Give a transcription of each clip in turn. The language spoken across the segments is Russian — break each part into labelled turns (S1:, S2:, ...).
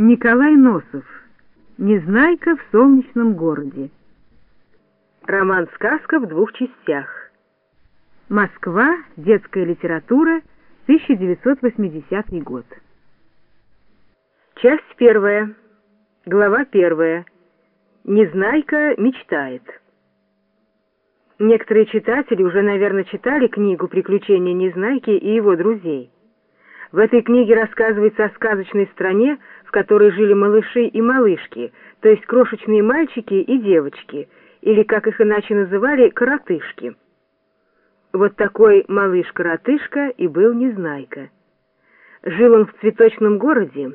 S1: Николай Носов. Незнайка в солнечном городе. Роман-сказка в двух частях. Москва. Детская литература. 1980 год. Часть первая. Глава первая. Незнайка мечтает. Некоторые читатели уже, наверное, читали книгу «Приключения Незнайки и его друзей». В этой книге рассказывается о сказочной стране, в которой жили малыши и малышки, то есть крошечные мальчики и девочки, или, как их иначе называли, коротышки. Вот такой малыш-коротышка и был Незнайка. Жил он в цветочном городе,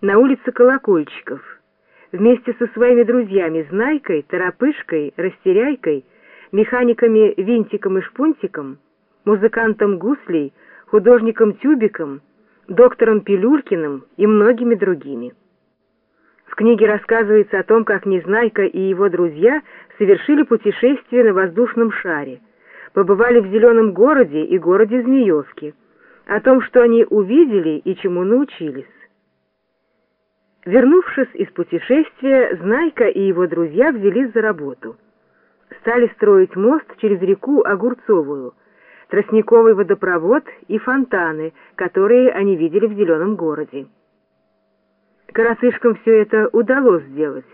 S1: на улице Колокольчиков, вместе со своими друзьями Знайкой, Торопышкой, Растеряйкой, механиками Винтиком и Шпунтиком, музыкантом Гуслей, художником Тюбиком, доктором Пилюлькиным и многими другими. В книге рассказывается о том, как Незнайка и его друзья совершили путешествие на воздушном шаре, побывали в Зеленом городе и городе Змеевке, о том, что они увидели и чему научились. Вернувшись из путешествия, Знайка и его друзья взялись за работу. Стали строить мост через реку Огурцовую, тростниковый водопровод и фонтаны, которые они видели в Зеленом городе. Коротышкам все это удалось сделать,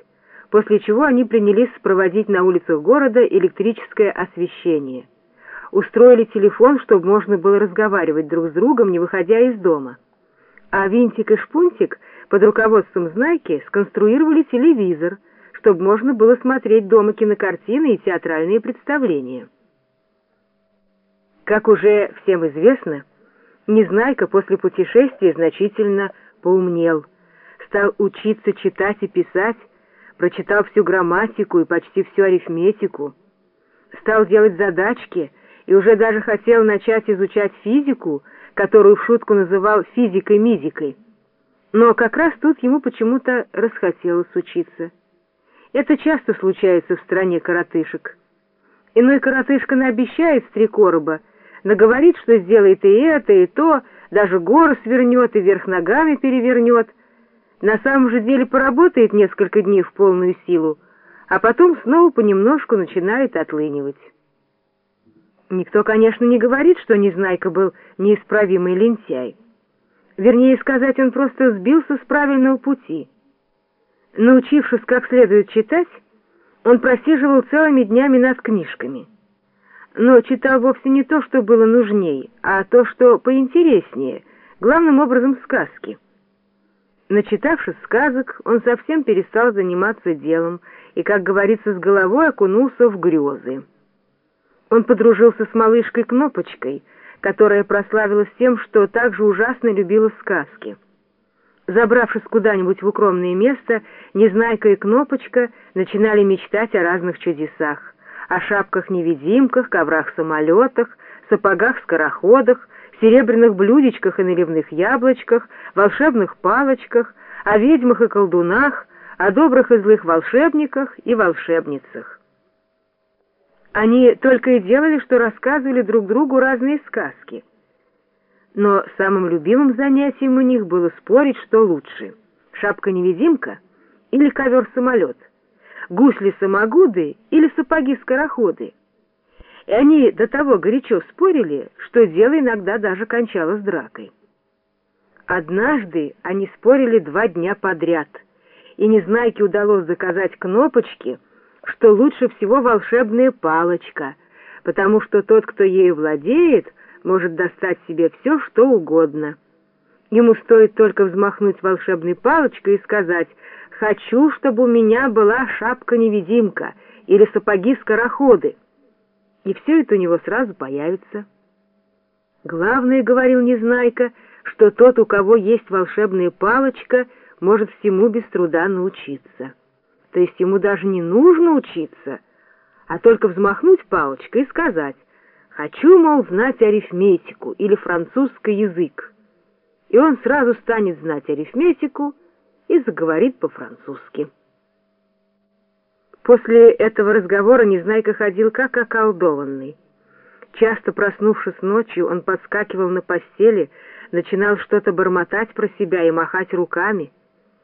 S1: после чего они принялись проводить на улицах города электрическое освещение. Устроили телефон, чтобы можно было разговаривать друг с другом, не выходя из дома. А Винтик и Шпунтик под руководством Знайки сконструировали телевизор, чтобы можно было смотреть дома кинокартины и театральные представления. Как уже всем известно, Незнайка после путешествия значительно поумнел, стал учиться читать и писать, прочитал всю грамматику и почти всю арифметику, стал делать задачки и уже даже хотел начать изучать физику, которую в шутку называл физикой-мизикой. Но как раз тут ему почему-то расхотелось учиться. Это часто случается в стране коротышек. Иной коротышка наобещает с три короба — наговорит, что сделает и это, и то, даже горы свернет и вверх ногами перевернет. На самом же деле поработает несколько дней в полную силу, а потом снова понемножку начинает отлынивать. Никто, конечно, не говорит, что Незнайка был неисправимый лентяй. Вернее сказать, он просто сбился с правильного пути. Научившись как следует читать, он просиживал целыми днями над книжками — но читал вовсе не то, что было нужней, а то, что поинтереснее, главным образом сказки. Начитавшись сказок, он совсем перестал заниматься делом и, как говорится, с головой окунулся в грезы. Он подружился с малышкой Кнопочкой, которая прославилась тем, что так же ужасно любила сказки. Забравшись куда-нибудь в укромное место, Незнайка и Кнопочка начинали мечтать о разных чудесах о шапках-невидимках, коврах-самолетах, сапогах-скороходах, серебряных блюдечках и наливных яблочках, волшебных палочках, о ведьмах и колдунах, о добрых и злых волшебниках и волшебницах. Они только и делали, что рассказывали друг другу разные сказки. Но самым любимым занятием у них было спорить, что лучше — шапка-невидимка или ковер-самолет — гусли-самогуды или сапоги-скороходы. И они до того горячо спорили, что дело иногда даже кончалось дракой. Однажды они спорили два дня подряд, и Незнайке удалось заказать кнопочки, что лучше всего волшебная палочка, потому что тот, кто ею владеет, может достать себе все, что угодно. Ему стоит только взмахнуть волшебной палочкой и сказать «Хочу, чтобы у меня была шапка-невидимка» или «Сапоги-скороходы». И все это у него сразу появится. Главное, — говорил Незнайка, — что тот, у кого есть волшебная палочка, может всему без труда научиться. То есть ему даже не нужно учиться, а только взмахнуть палочкой и сказать «Хочу, мол, знать арифметику или французский язык» и он сразу станет знать арифметику и заговорит по-французски. После этого разговора Незнайка ходил как околдованный. Часто проснувшись ночью, он подскакивал на постели, начинал что-то бормотать про себя и махать руками —